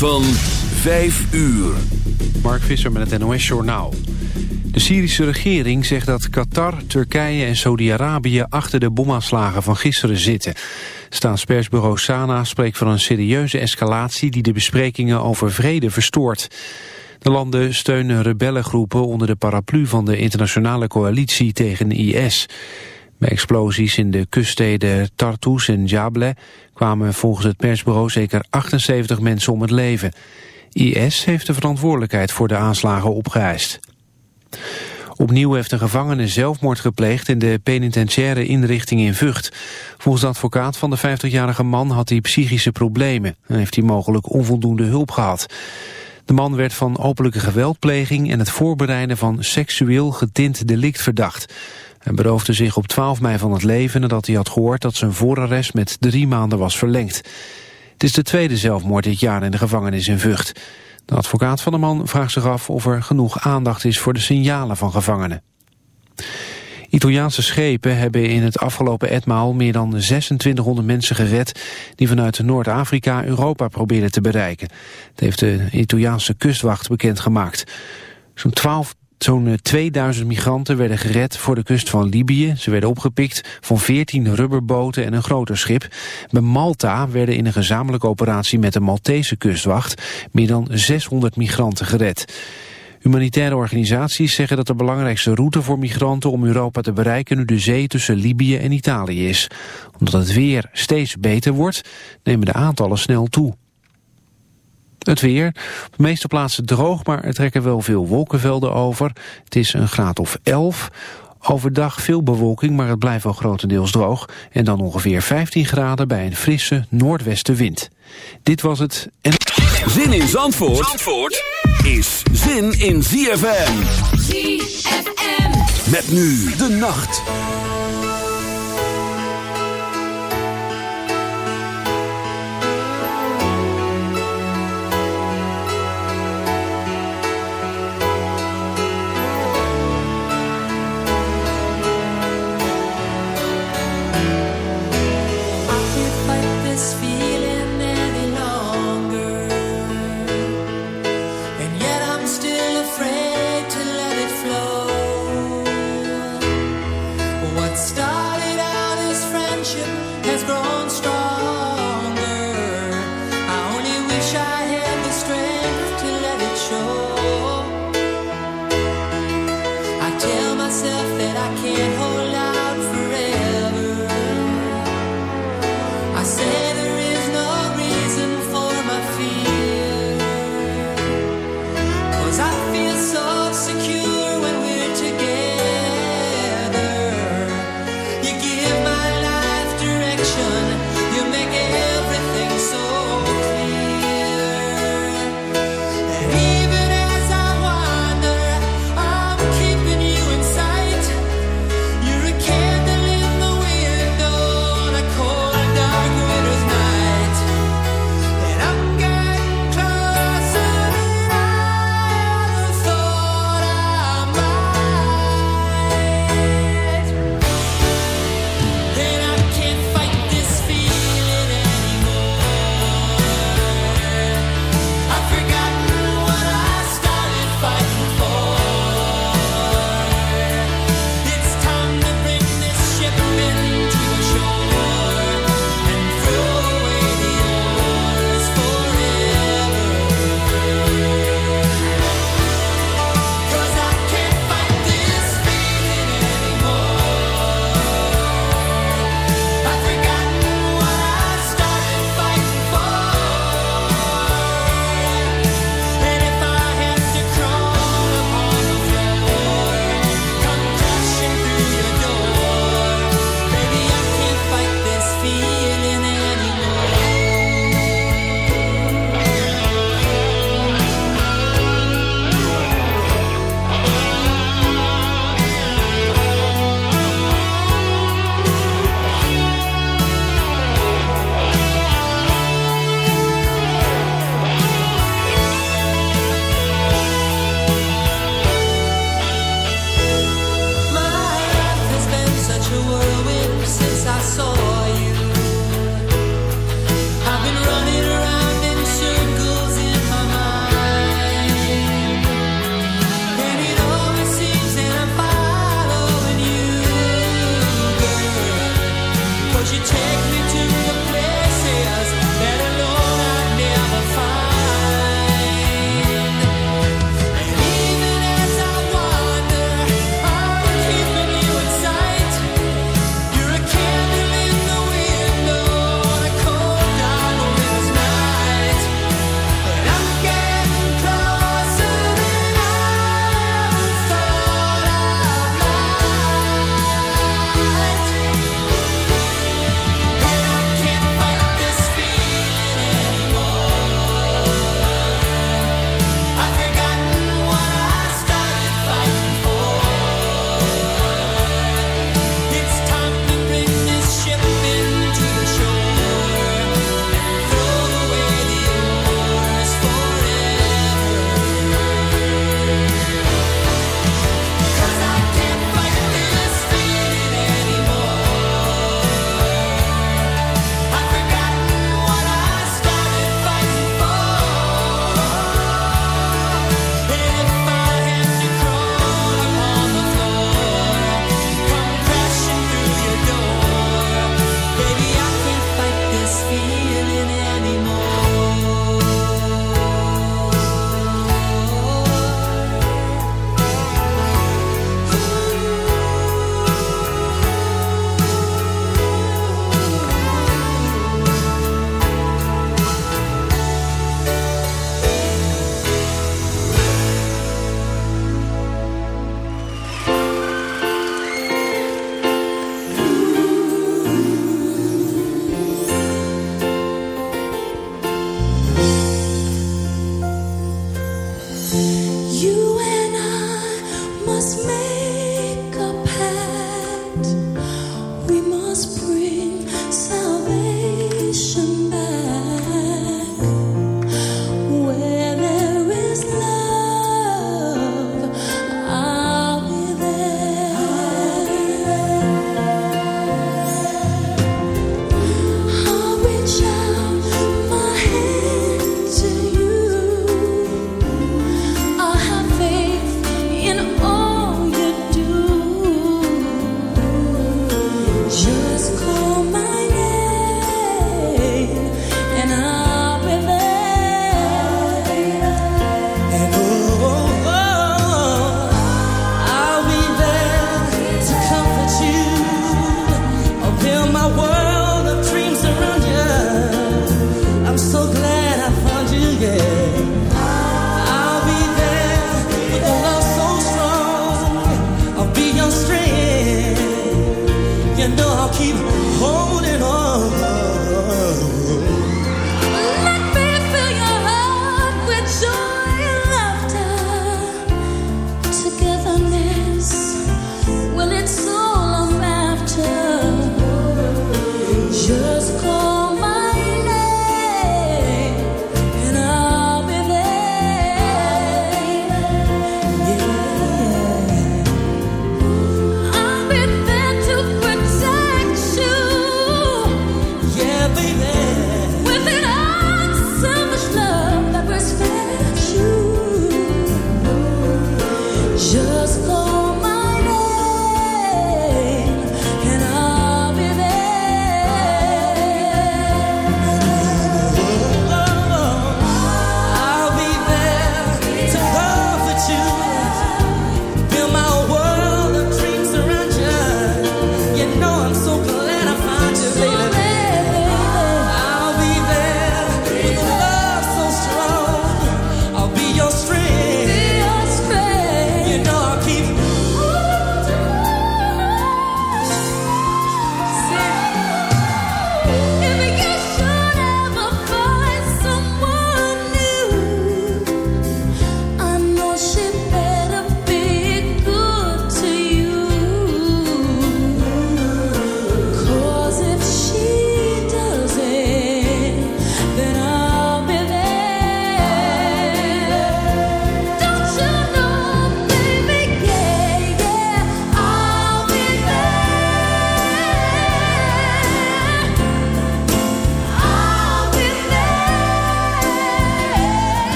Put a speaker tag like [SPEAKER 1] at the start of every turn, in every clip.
[SPEAKER 1] van 5 uur.
[SPEAKER 2] Mark Visser met het NOS Journaal. De Syrische regering zegt dat Qatar, Turkije en Saudi-Arabië... achter de bomaanslagen van gisteren zitten. Staatspersbureau Sana spreekt van een serieuze escalatie... die de besprekingen over vrede verstoort. De landen steunen rebellengroepen onder de paraplu van de internationale coalitie tegen IS. Bij explosies in de kuststeden Tartus en Jableh kwamen volgens het persbureau zeker 78 mensen om het leven. IS heeft de verantwoordelijkheid voor de aanslagen opgeëist. Opnieuw heeft een gevangene zelfmoord gepleegd in de penitentiaire inrichting in Vught. Volgens de advocaat van de 50-jarige man had hij psychische problemen en heeft hij mogelijk onvoldoende hulp gehad. De man werd van openlijke geweldpleging en het voorbereiden van seksueel getint delict verdacht. Hij beroofde zich op 12 mei van het leven nadat hij had gehoord dat zijn voorarrest met drie maanden was verlengd. Het is de tweede zelfmoord dit jaar in de gevangenis in Vught. De advocaat van de man vraagt zich af of er genoeg aandacht is voor de signalen van gevangenen. Italiaanse schepen hebben in het afgelopen etmaal meer dan 2600 mensen gered die vanuit Noord-Afrika Europa probeerden te bereiken. Dat heeft de Italiaanse kustwacht bekendgemaakt. Zo'n 12 Zo'n 2000 migranten werden gered voor de kust van Libië. Ze werden opgepikt van 14 rubberboten en een groter schip. Bij Malta werden in een gezamenlijke operatie met de Maltese kustwacht meer dan 600 migranten gered. Humanitaire organisaties zeggen dat de belangrijkste route voor migranten om Europa te bereiken nu de zee tussen Libië en Italië is. Omdat het weer steeds beter wordt, nemen de aantallen snel toe. Het weer. Op de meeste plaatsen droog, maar er trekken wel veel wolkenvelden over. Het is een graad of 11. Overdag veel bewolking, maar het blijft wel grotendeels droog. En dan ongeveer 15 graden bij een frisse noordwestenwind. Dit was het... En...
[SPEAKER 1] Zin in Zandvoort, Zandvoort is zin in ZFM.
[SPEAKER 3] ZFM.
[SPEAKER 1] Met nu de nacht.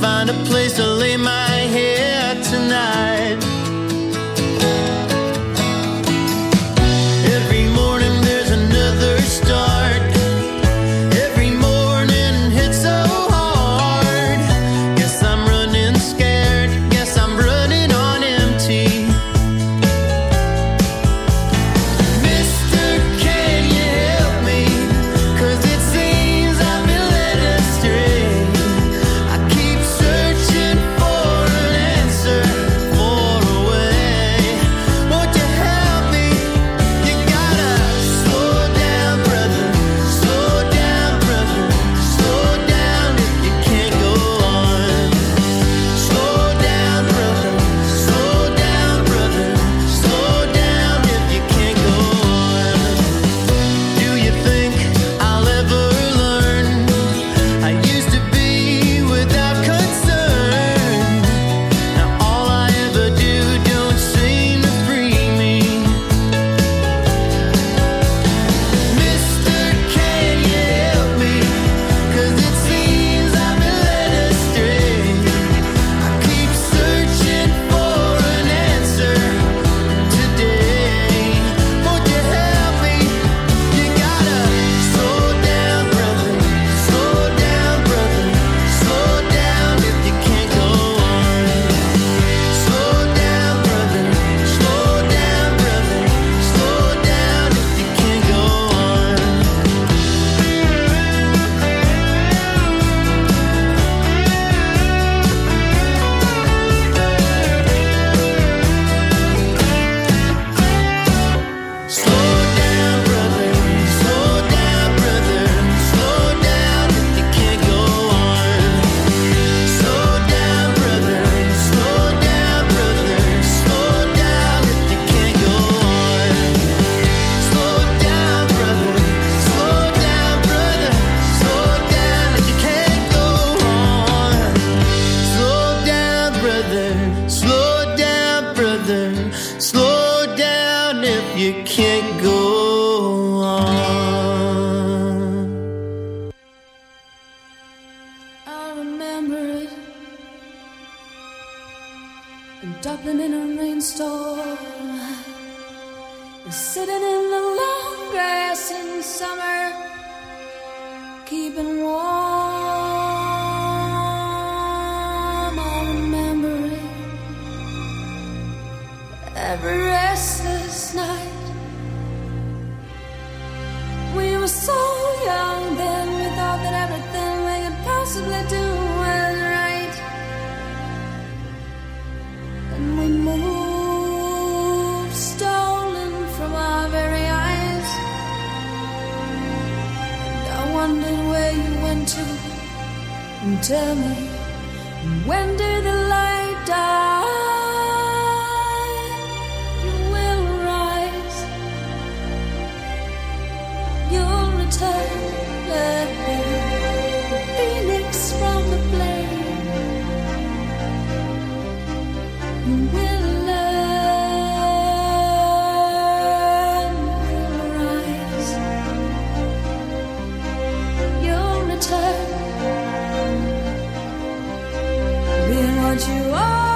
[SPEAKER 3] find
[SPEAKER 1] a place
[SPEAKER 3] to lay my head tonight. want you all.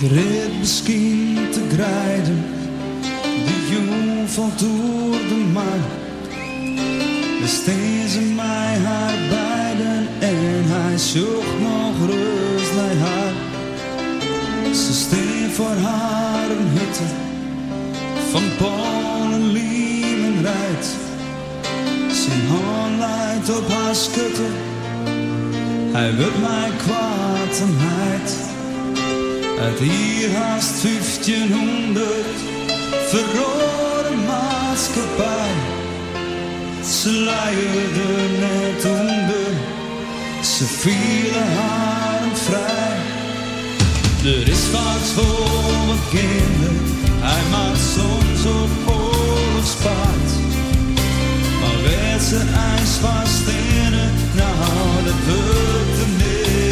[SPEAKER 4] Ik red misschien te grijden, de jong valt door de maan. Besteen ze mij haar beiden en hij zocht nog rust naar haar. Ze steen voor haar een hutte van Paul en Liemen rijdt. Zijn hand leidt op haar schutte, hij wil mij kwaad en heid. Uit hier haast 1500 verrode maatschappij. Ze luierde net onder, ze vielen haar vrij. Er is wat voor mijn kinderen, hij maakt soms op oorlogspaard. Maar werd ze ijs vast in het, nou dat waard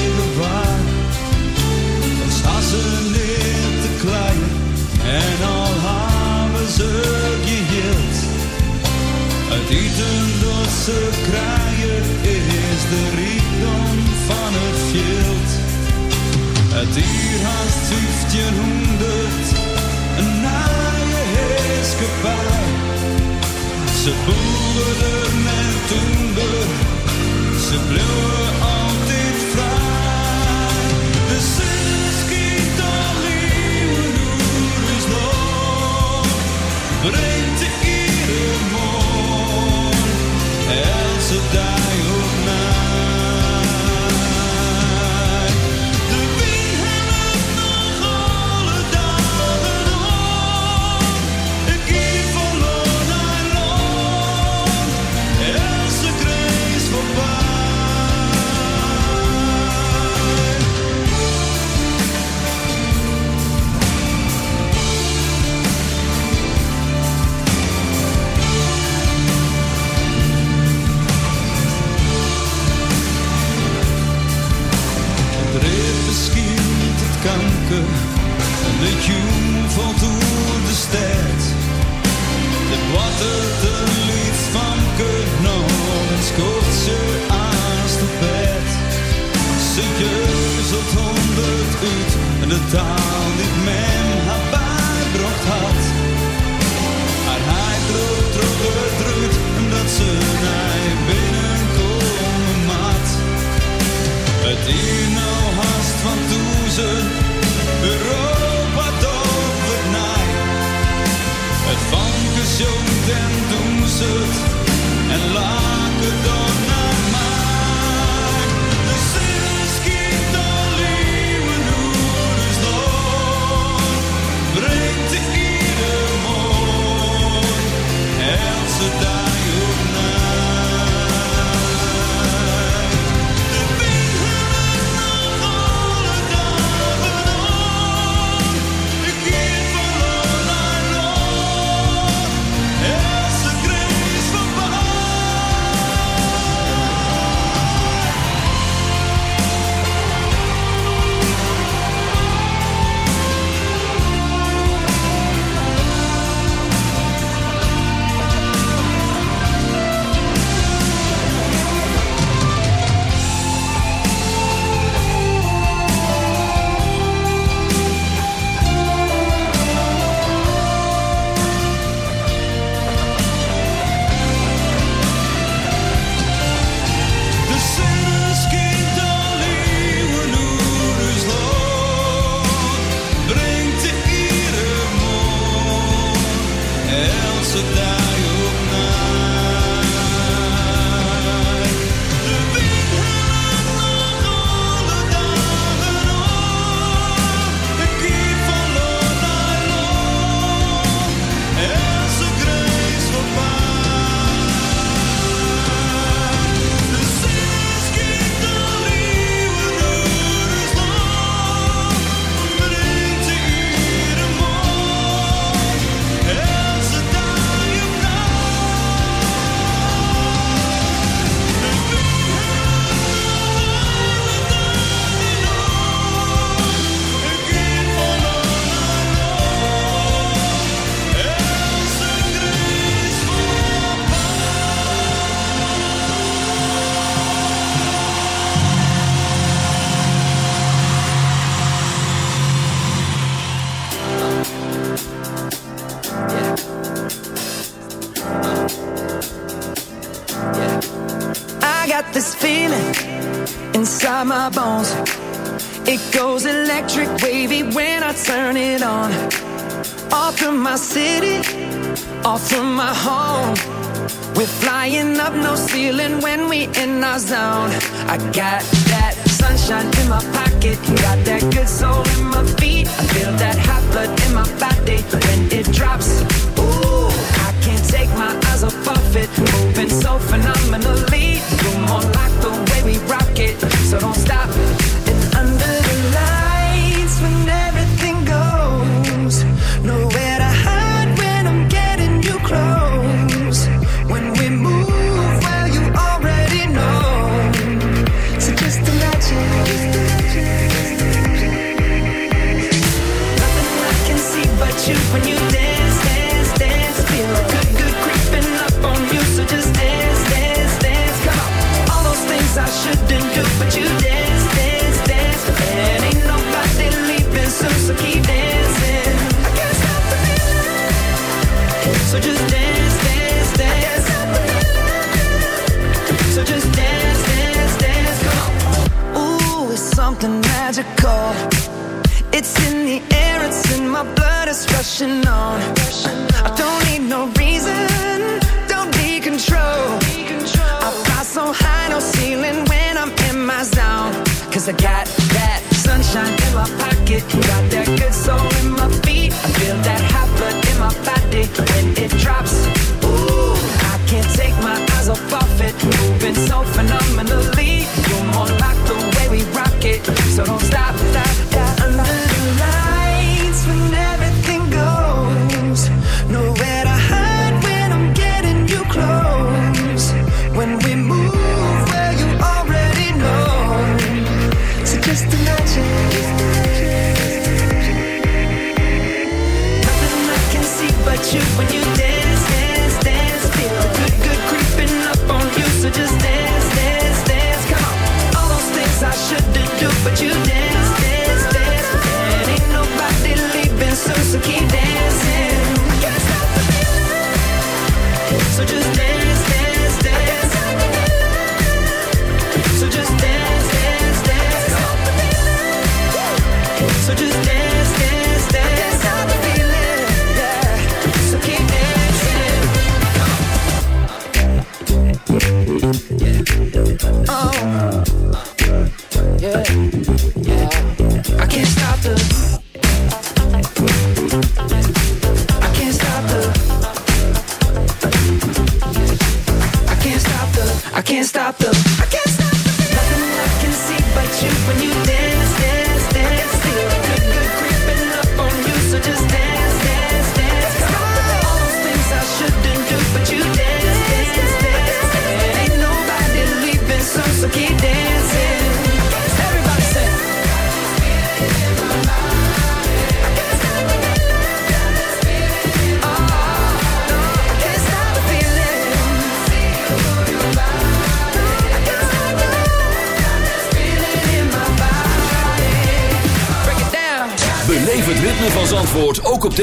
[SPEAKER 4] ze neer te klein en al hebben ze geheeld. Het eten dat ze krijgen is de rijkdom van het veld. Het hier haast 1500, een naaie heerskepaar. Ze boeren en toender, ze bleven Brengt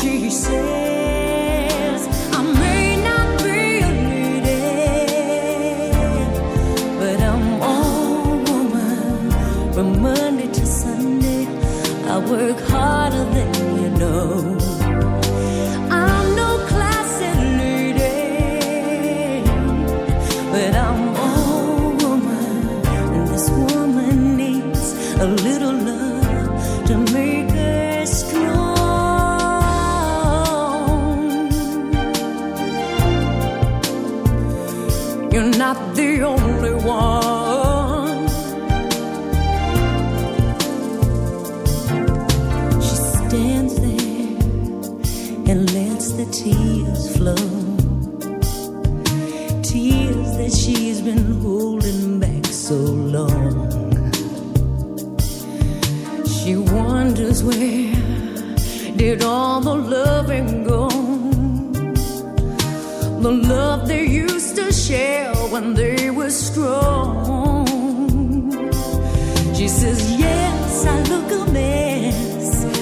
[SPEAKER 5] she said. She stands there and lets the tears flow, tears that she's been holding.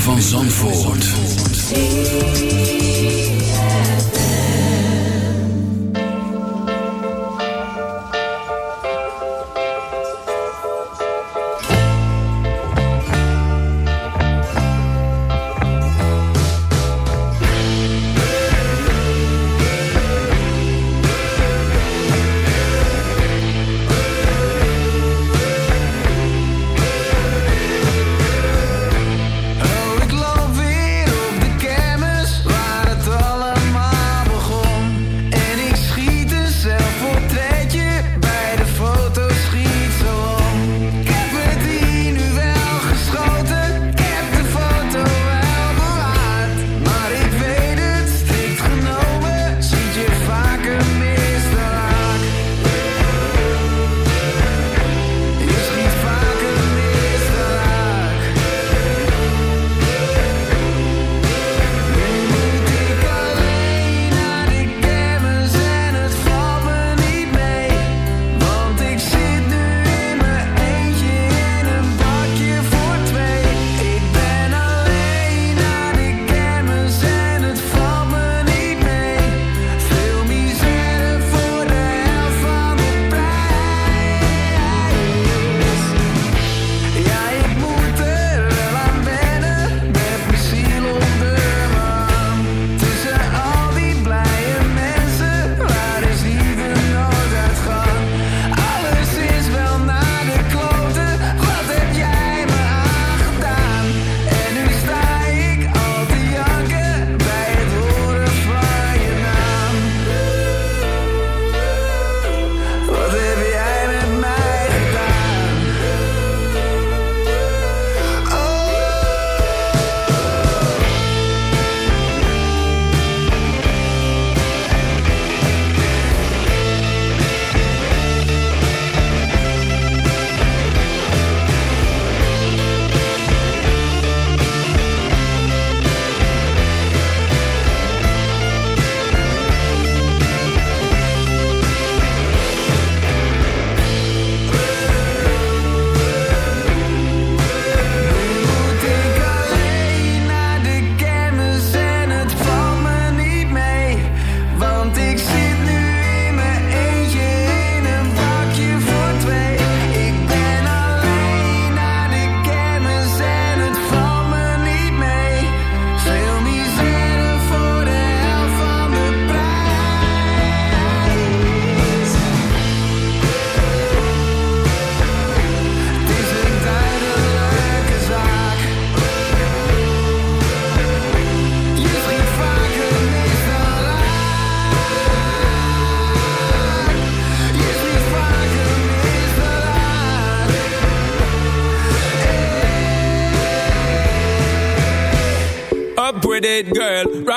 [SPEAKER 6] van Zandvoort.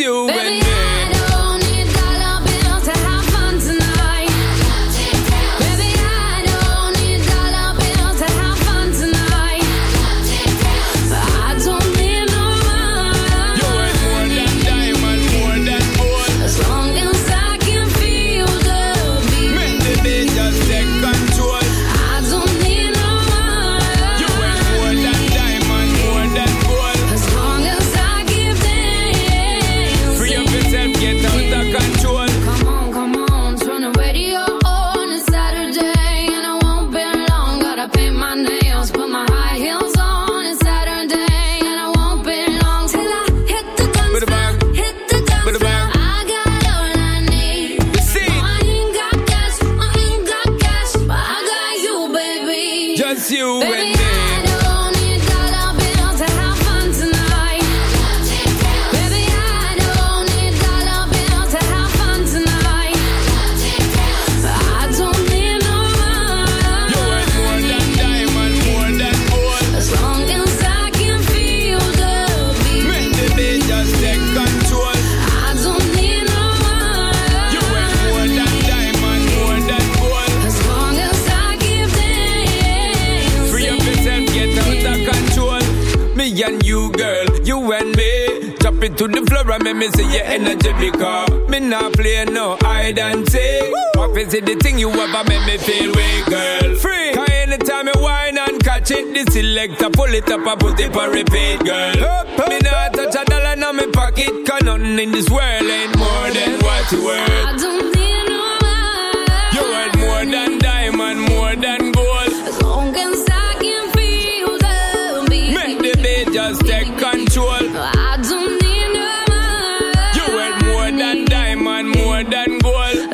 [SPEAKER 7] you Baby,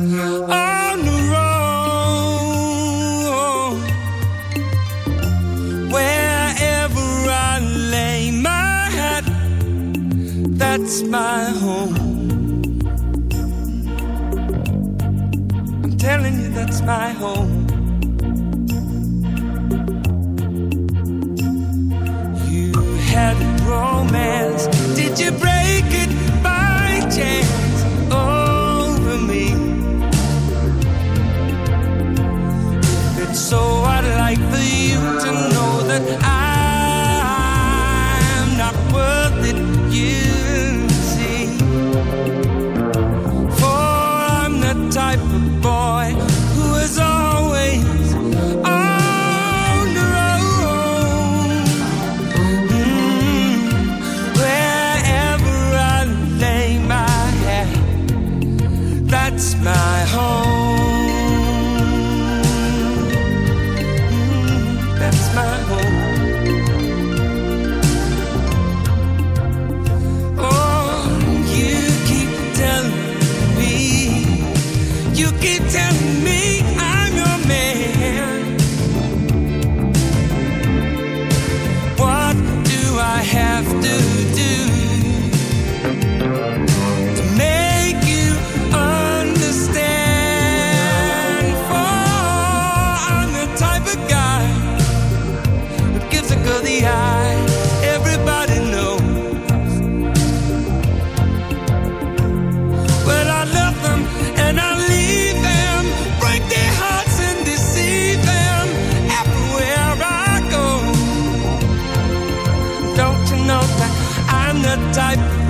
[SPEAKER 8] on the road. Wherever I lay my head, that's my home. I'm telling you, that's my home. You had romance, did you break it? soul don't you know that I'm the type